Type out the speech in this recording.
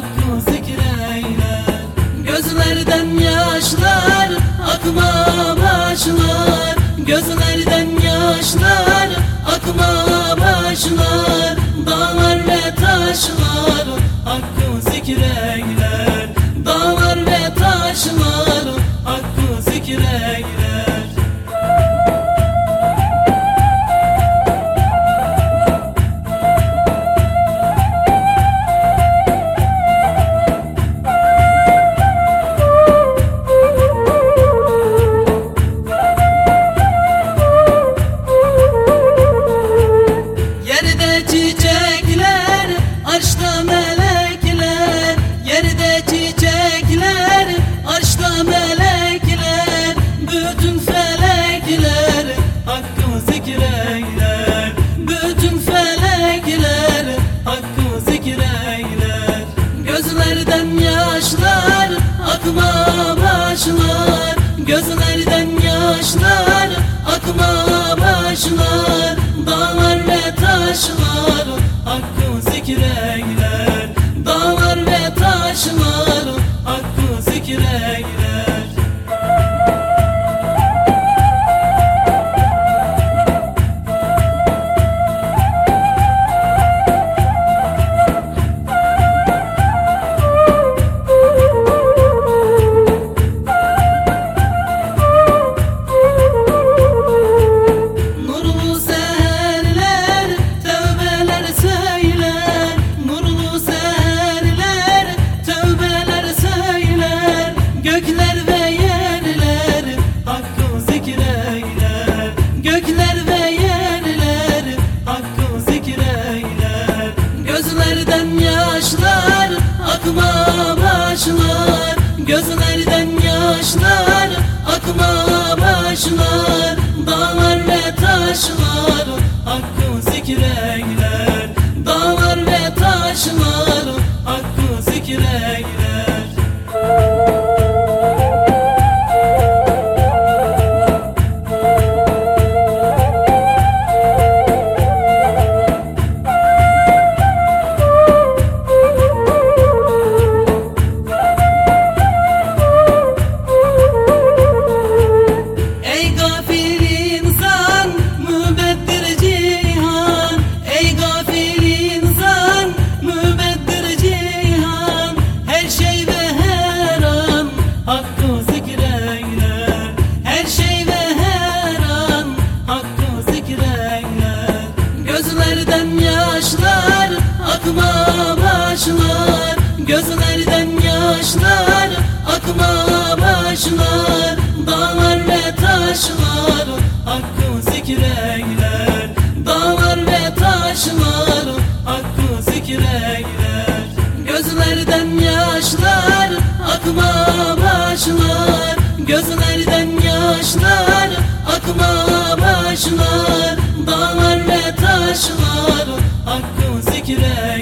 darkness. çiçekler arşta melek karşıma. love başlar akma başlar. Gözlerden yaşlar akma başlar. Dağlar ve taşlar hakkı zikreyler. Dağlar ve taşlar hakkı zikreyler. Gözlerden yaşlar akma başlar. Gözlerden yaşlar akma başlar. Dağlar ve taşlar Hakkı zikre